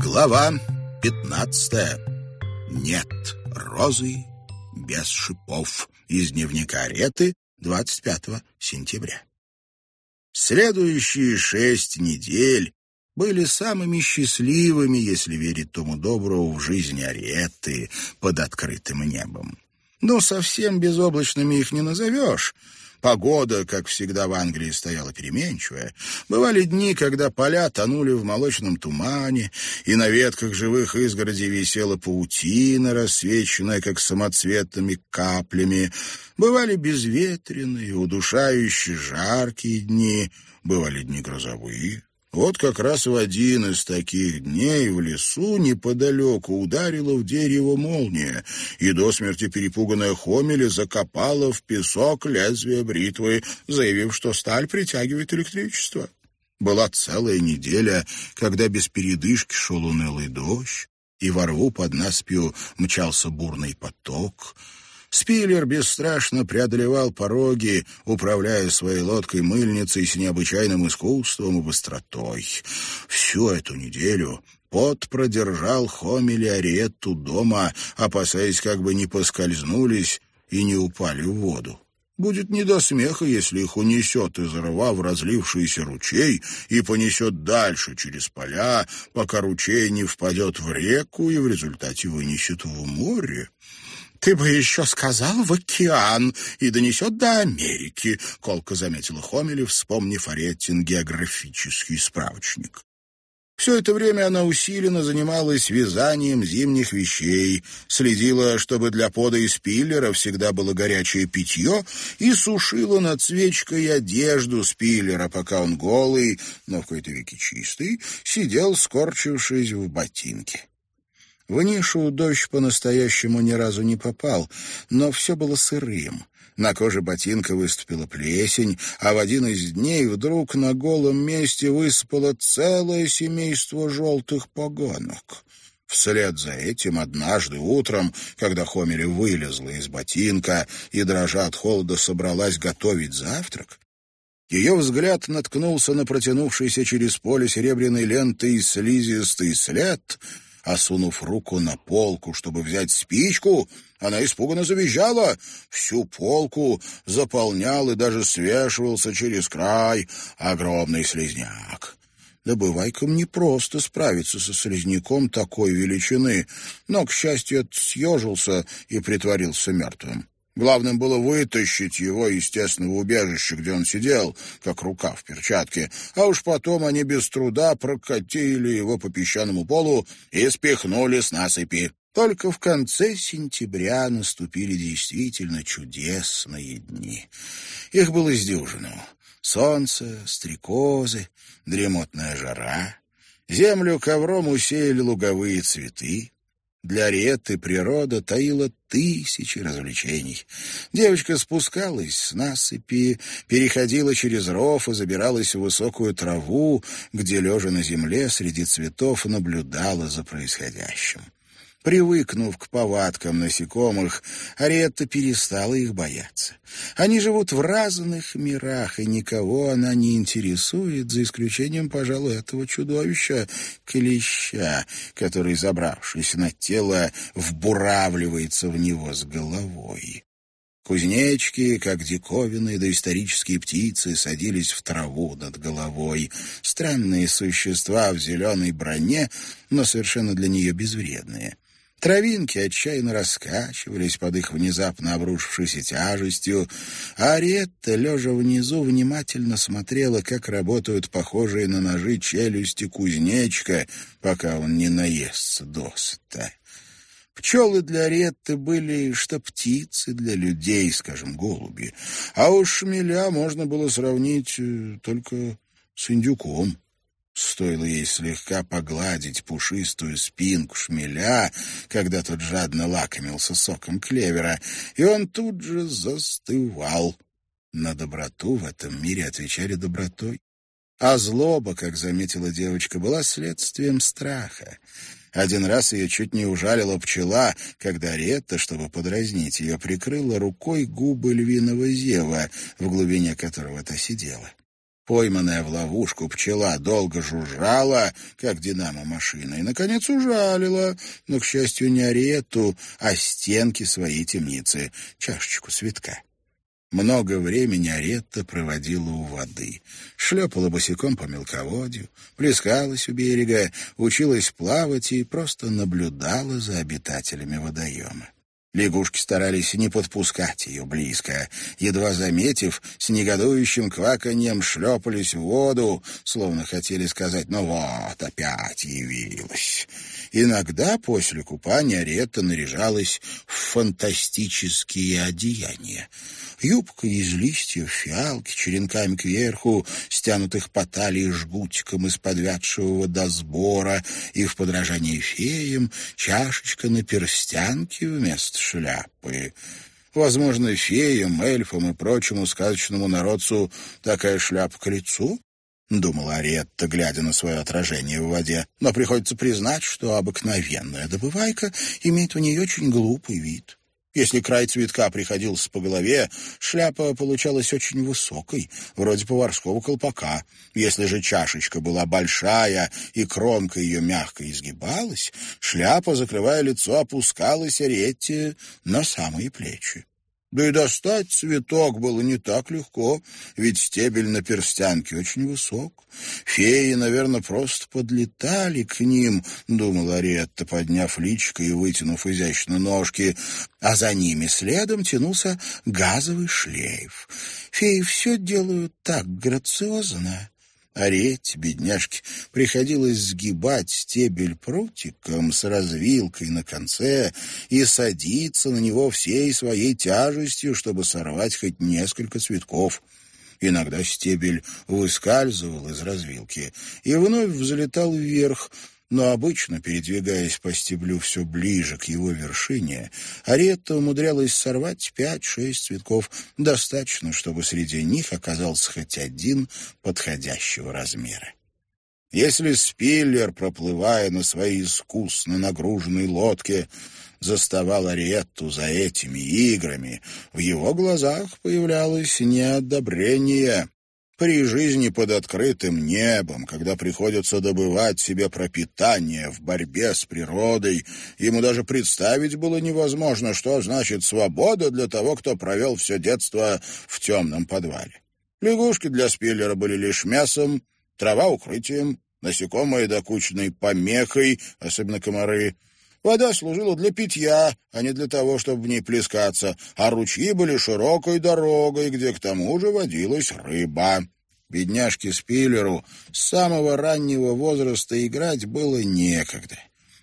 Глава пятнадцатая. Нет розы без шипов. Из дневника Ареты 25 сентября. Следующие шесть недель были самыми счастливыми, если верить тому доброму, в жизни Ариетты под открытым небом. Но совсем безоблачными их не назовешь — Погода, как всегда в Англии, стояла переменчивая. Бывали дни, когда поля тонули в молочном тумане, и на ветках живых изгородей висела паутина, рассвеченная, как самоцветными каплями. Бывали безветренные, удушающие, жаркие дни, бывали дни грозовые. Вот как раз в один из таких дней в лесу неподалеку ударила в дерево молния, и до смерти перепуганная Хомели закопала в песок лезвие бритвы, заявив, что сталь притягивает электричество. Была целая неделя, когда без передышки шел унылый дождь, и во рву под наспью мчался бурный поток — Спиллер бесстрашно преодолевал пороги, управляя своей лодкой-мыльницей с необычайным искусством и быстротой. Всю эту неделю Пот продержал Хомели Ариетту дома, опасаясь, как бы не поскользнулись и не упали в воду. Будет не до смеха, если их унесет из рва в разлившийся ручей и понесет дальше через поля, пока ручей не впадет в реку и в результате вынесет в море. «Ты бы еще сказал в океан и донесет до Америки», — колко заметила Хомели, вспомнив Ареттин географический справочник. Все это время она усиленно занималась вязанием зимних вещей, следила, чтобы для пода и спиллера всегда было горячее питье, и сушила над свечкой одежду спиллера, пока он голый, но в какой-то веке чистый, сидел, скорчившись в ботинке. В нишу дождь по-настоящему ни разу не попал, но все было сырым. На коже ботинка выступила плесень, а в один из дней вдруг на голом месте высыпало целое семейство желтых погонок. Вслед за этим однажды утром, когда Хомери вылезла из ботинка и, дрожа от холода, собралась готовить завтрак, ее взгляд наткнулся на протянувшийся через поле серебряной лентой слизистый след — а сунув руку на полку, чтобы взять спичку, она испуганно завизжала. Всю полку заполнял и даже свешивался через край огромный слезняк. Добывайкам не просто справиться со слизняком такой величины, но, к счастью, съежился и притворился мертвым. Главным было вытащить его из тесного убежища, где он сидел, как рука в перчатке, а уж потом они без труда прокатили его по песчаному полу и спихнули с насыпи. Только в конце сентября наступили действительно чудесные дни. Их было с дюжину. Солнце, стрекозы, дремотная жара. Землю ковром усеяли луговые цветы. Для Ретты природа таила тысячи развлечений. Девочка спускалась с насыпи, переходила через ров и забиралась в высокую траву, где, лежа на земле, среди цветов наблюдала за происходящим. Привыкнув к повадкам насекомых, Аретта перестала их бояться. Они живут в разных мирах, и никого она не интересует, за исключением, пожалуй, этого чудовища клеща, который, забравшись на тело, вбуравливается в него с головой. Кузнечки, как диковинные доисторические птицы, садились в траву над головой. Странные существа в зеленой броне, но совершенно для нее безвредные. Травинки отчаянно раскачивались под их внезапно обрушившейся тяжестью, а Аретта, лежа внизу, внимательно смотрела, как работают похожие на ножи челюсти кузнечка, пока он не наестся досыта. Пчелы для Аретты были что птицы для людей, скажем, голуби, а уж шмеля можно было сравнить э, только с индюком. Стоило ей слегка погладить пушистую спинку шмеля, когда тот жадно лакомился соком клевера, и он тут же застывал. На доброту в этом мире отвечали добротой. А злоба, как заметила девочка, была следствием страха. Один раз ее чуть не ужалила пчела, когда Ретта, чтобы подразнить ее, прикрыла рукой губы львиного зева, в глубине которого та сидела. Пойманная в ловушку пчела долго жужжала, как динамо-машина, и, наконец, ужалила, но, к счастью, не арету, а стенки своей темницы, чашечку цветка. Много времени Аретта проводила у воды. Шлепала босиком по мелководью, плескалась у берега, училась плавать и просто наблюдала за обитателями водоема. Лягушки старались не подпускать ее близко. Едва заметив, с негодующим кваканьем шлепались в воду, словно хотели сказать «ну вот, опять явилась». Иногда после купания Ретта наряжалась в фантастические одеяния. Юбка из листьев фиалки, черенками кверху, стянутых по талии жгутиком из подвядшего сбора, и в подражании феям чашечка на перстянке вместо шляпы. Возможно, феям, эльфам и прочему сказочному народцу такая шляпа к лицу, — думала Аретта, глядя на свое отражение в воде. Но приходится признать, что обыкновенная добывайка имеет у нее очень глупый вид. Если край цветка приходился по голове, шляпа получалась очень высокой, вроде поварского колпака. Если же чашечка была большая и кромка ее мягко изгибалась, шляпа, закрывая лицо, опускалась Аретте на самые плечи. Да и достать цветок было не так легко, ведь стебель на перстянке очень высок. Феи, наверное, просто подлетали к ним, — думала Аретта, подняв личико и вытянув изящно ножки, а за ними следом тянулся газовый шлейф. Феи все делают так грациозно. Ореть, бедняжке, приходилось сгибать стебель прутиком с развилкой на конце и садиться на него всей своей тяжестью, чтобы сорвать хоть несколько цветков. Иногда стебель выскальзывал из развилки и вновь взлетал вверх, но обычно, передвигаясь по стеблю все ближе к его вершине, Аретта умудрялась сорвать пять-шесть цветков, достаточно, чтобы среди них оказался хоть один подходящего размера. Если Спиллер, проплывая на своей искусно нагруженной лодке, заставал Ариетту за этими играми, в его глазах появлялось неодобрение. При жизни под открытым небом, когда приходится добывать себе пропитание в борьбе с природой, ему даже представить было невозможно, что значит свобода для того, кто провел все детство в темном подвале. Лягушки для спиллера были лишь мясом, трава — укрытием, насекомые докучной помехой, особенно комары. Вода служила для питья, а не для того, чтобы в ней плескаться, а ручьи были широкой дорогой, где к тому же водилась рыба. Бедняжке Спиллеру с самого раннего возраста играть было некогда.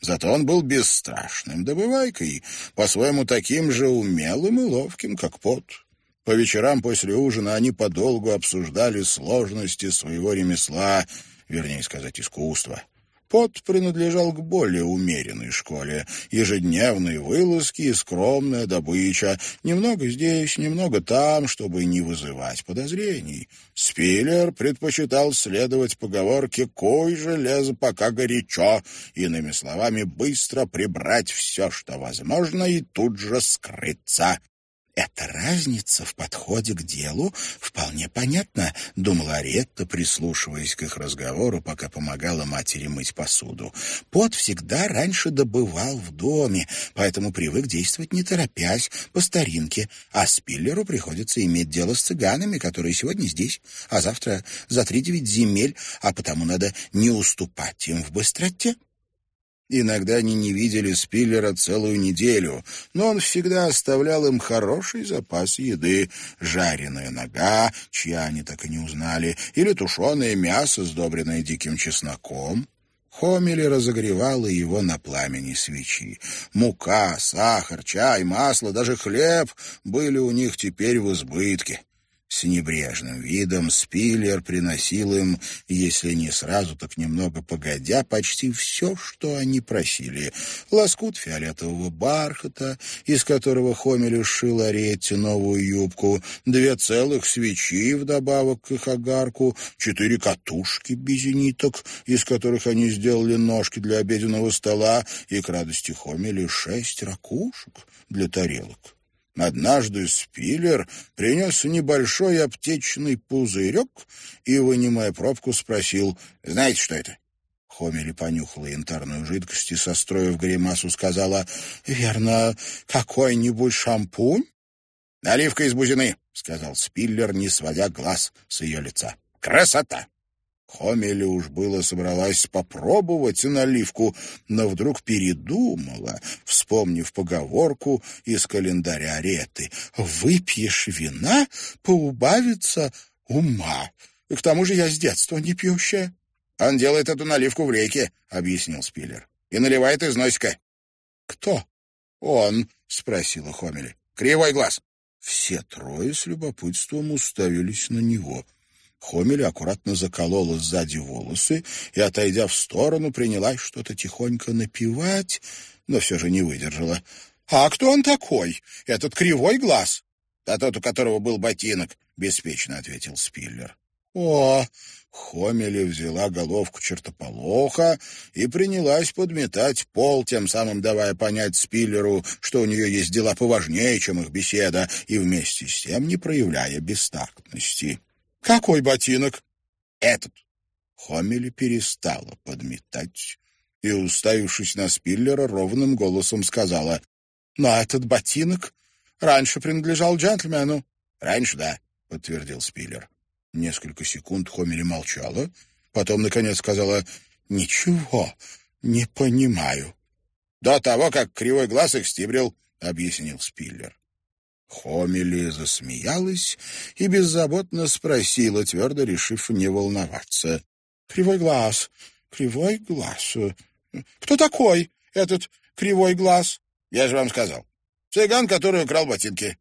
Зато он был бесстрашным добывайкой, по-своему таким же умелым и ловким, как пот. По вечерам после ужина они подолгу обсуждали сложности своего ремесла, вернее сказать, искусства. Пот принадлежал к более умеренной школе. Ежедневные вылазки и скромная добыча. Немного здесь, немного там, чтобы не вызывать подозрений. Спиллер предпочитал следовать поговорке «Кой железо, пока горячо», иными словами, быстро прибрать все, что возможно, и тут же скрыться. Эта разница в подходе к делу вполне понятна, думала Аретта, прислушиваясь к их разговору, пока помогала матери мыть посуду. Пот всегда раньше добывал в доме, поэтому привык действовать не торопясь, по старинке, а Спиллеру приходится иметь дело с цыганами, которые сегодня здесь, а завтра за три девять земель, а потому надо не уступать им в быстроте. Иногда они не видели Спиллера целую неделю, но он всегда оставлял им хороший запас еды. Жареная нога, чья они так и не узнали, или тушеное мясо, сдобренное диким чесноком. Хомели разогревала его на пламени свечи. Мука, сахар, чай, масло, даже хлеб были у них теперь в избытке. С небрежным видом Спиллер приносил им, если не сразу, так немного погодя, почти все, что они просили. Лоскут фиолетового бархата, из которого Хомелю сшил Аретти новую юбку, две целых свечи вдобавок к их огарку, четыре катушки без ниток, из которых они сделали ножки для обеденного стола, и, к радости Хомели, шесть ракушек для тарелок. Однажды Спиллер принес небольшой аптечный пузырек и, вынимая пробку, спросил, «Знаете, что это?» Хомели понюхала янтарную жидкость и, состроив гримасу, сказала, «Верно, какой-нибудь шампунь?» «Наливка из бузины», — сказал Спиллер, не сводя глаз с ее лица. «Красота!» Хомели уж было собралась попробовать наливку, но вдруг передумала, вспомнив поговорку из календаря Ареты. «Выпьешь вина, поубавится ума. И к тому же я с детства не пьющая». «Он делает эту наливку в реке», — объяснил Спиллер. «И наливает из носика». «Кто?» «Он», — спросила Хомели. «Кривой глаз». Все трое с любопытством уставились на него — Хомель аккуратно заколола сзади волосы и, отойдя в сторону, принялась что-то тихонько напевать, но все же не выдержала. «А кто он такой? Этот кривой глаз?» «Да тот, у которого был ботинок», — беспечно ответил Спиллер. «О!» Хомели взяла головку чертополоха и принялась подметать пол, тем самым давая понять Спиллеру, что у нее есть дела поважнее, чем их беседа, и вместе с тем не проявляя бестактности. «Какой ботинок?» «Этот». Хомели перестала подметать и, уставившись на Спиллера, ровным голосом сказала, «Но этот ботинок раньше принадлежал джентльмену». «Раньше, да», — подтвердил Спиллер. Несколько секунд Хомели молчала, потом, наконец, сказала, «Ничего, не понимаю». «До того, как кривой глаз их стибрил», — объяснил Спиллер. Хомели засмеялась и беззаботно спросила, твердо решив не волноваться. — Кривой глаз, кривой глаз. Кто такой этот кривой глаз? — Я же вам сказал. Цыган, который украл ботинки.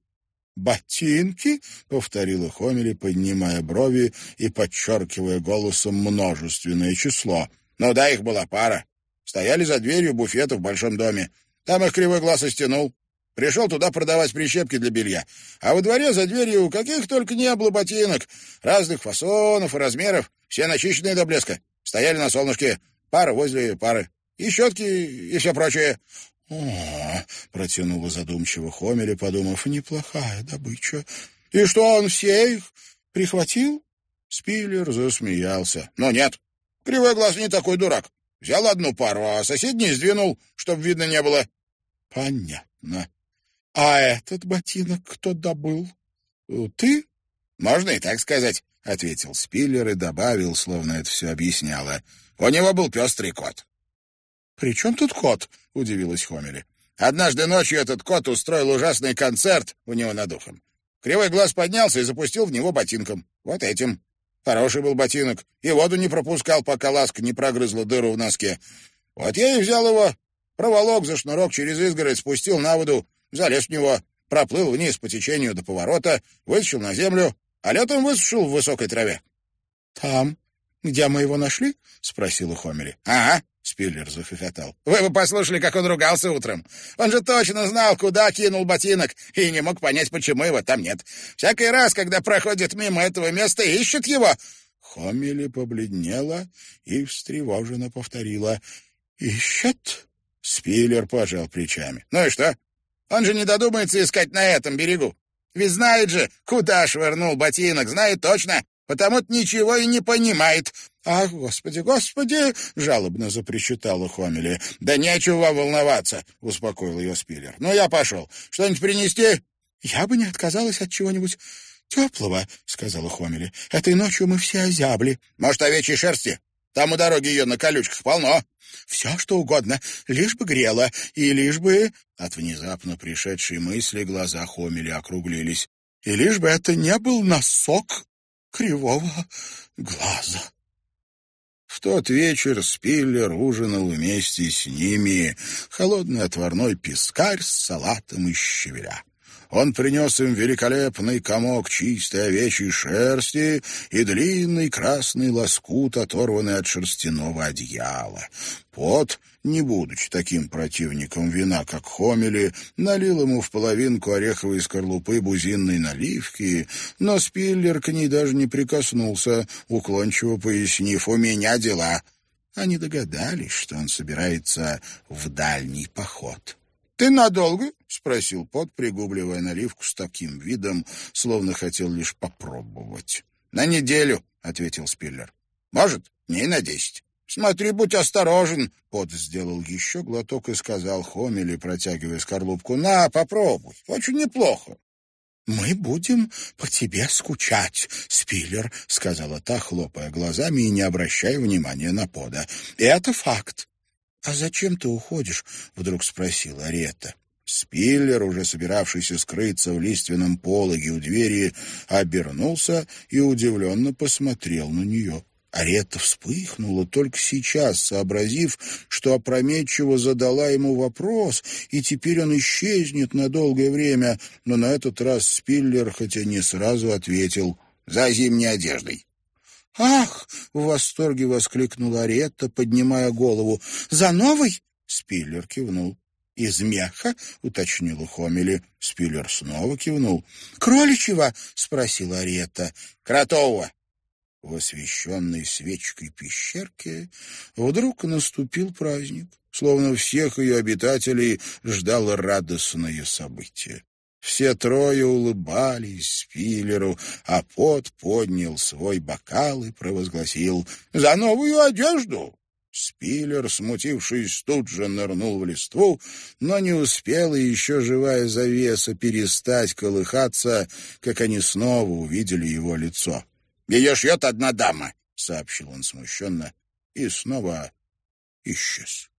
«Ботинки?» — повторила Хомели, поднимая брови и подчеркивая голосом множественное число. «Ну да, их была пара. Стояли за дверью буфета в большом доме. Там их кривой глаз и стянул. Пришел туда продавать прищепки для белья. А во дворе за дверью каких только не было ботинок. Разных фасонов и размеров. Все начищенные до блеска. Стояли на солнышке. Пара возле пары. И щетки, и все прочее. «О, — протянула задумчиво Хомели, подумав, — неплохая добыча. И что, он все их прихватил?» Спиллер засмеялся. «Но нет, Кривой глаз не такой дурак. Взял одну пару, а соседний сдвинул, чтоб видно не было». «Понятно. «А этот ботинок кто добыл? Ты?» «Можно и так сказать», — ответил Спиллер и добавил, словно это все объясняло. «У него был пестрый кот». «При чем тут кот?» — удивилась Хомели. «Однажды ночью этот кот устроил ужасный концерт у него над ухом. Кривой глаз поднялся и запустил в него ботинком. Вот этим. Хороший был ботинок, и воду не пропускал, пока ласка не прогрызла дыру в носке. Вот я и взял его, проволок за шнурок через изгородь, спустил на воду, залез в него, проплыл вниз по течению до поворота, вытащил на землю, а летом высушил в высокой траве. — Там, где мы его нашли? — спросила Хомери. — Ага, — Спиллер захохотал. — Вы бы послушали, как он ругался утром. Он же точно знал, куда кинул ботинок, и не мог понять, почему его там нет. Всякий раз, когда проходит мимо этого места, ищет его. Хомели побледнела и встревоженно повторила. — Ищет? Спиллер пожал плечами. — Ну и что? Он же не додумается искать на этом берегу. Ведь знает же, куда швырнул ботинок, знает точно, потому-то ничего и не понимает. — Ах, господи, господи! — жалобно запричитала Хомели. — Да нечего вам волноваться, — успокоил ее Спиллер. — Ну, я пошел. Что-нибудь принести? — Я бы не отказалась от чего-нибудь теплого, — сказала Хомели. — Этой ночью мы все озябли. — Может, овечьей шерсти? Там у дороги ее на колючках полно. Все, что угодно, лишь бы грело, и лишь бы...» От внезапно пришедшей мысли глаза Хомеля округлились. «И лишь бы это не был носок кривого глаза». В тот вечер Спиллер ужинал вместе с ними холодный отварной пескарь с салатом из щавеля. Он принес им великолепный комок чистой овечьей шерсти и длинный красный лоскут, оторванный от шерстяного одеяла. Пот, не будучи таким противником вина, как Хомели, налил ему в половинку ореховой скорлупы бузинной наливки, но Спиллер к ней даже не прикоснулся, уклончиво пояснив «У меня дела». Они догадались, что он собирается в дальний поход. «Ты надолго?» — спросил Пот, пригубливая наливку с таким видом, словно хотел лишь попробовать. «На неделю», — ответил Спиллер. «Может, дней на десять». «Смотри, будь осторожен!» Пот сделал еще глоток и сказал Хомели, протягивая скорлупку. «На, попробуй. Очень неплохо». «Мы будем по тебе скучать, Спиллер», — сказала та, хлопая глазами и не обращая внимания на пода. «Это факт». «А зачем ты уходишь?» — вдруг спросила Арета. Спиллер, уже собиравшийся скрыться в лиственном пологе у двери, обернулся и удивленно посмотрел на нее. Арета вспыхнула, только сейчас сообразив, что опрометчиво задала ему вопрос, и теперь он исчезнет на долгое время, но на этот раз Спиллер, хотя не сразу ответил «За зимней одеждой». «Ах!» — в восторге воскликнула Аретта, поднимая голову. «За новой?» — Спиллер кивнул. «Из меха?» — уточнила Хомели. Спиллер снова кивнул. «Кроличьего?» — спросила Аретта. «Кротового!» В освещенной свечкой пещерке вдруг наступил праздник, словно всех ее обитателей ждало радостное событие. Все трое улыбались Спиллеру, а Пот поднял свой бокал и провозгласил «За новую одежду!» Спиллер, смутившись, тут же нырнул в листву, но не успела еще живая завеса перестать колыхаться, как они снова увидели его лицо. Ее шьет одна дама, — сообщил он смущенно и снова исчез.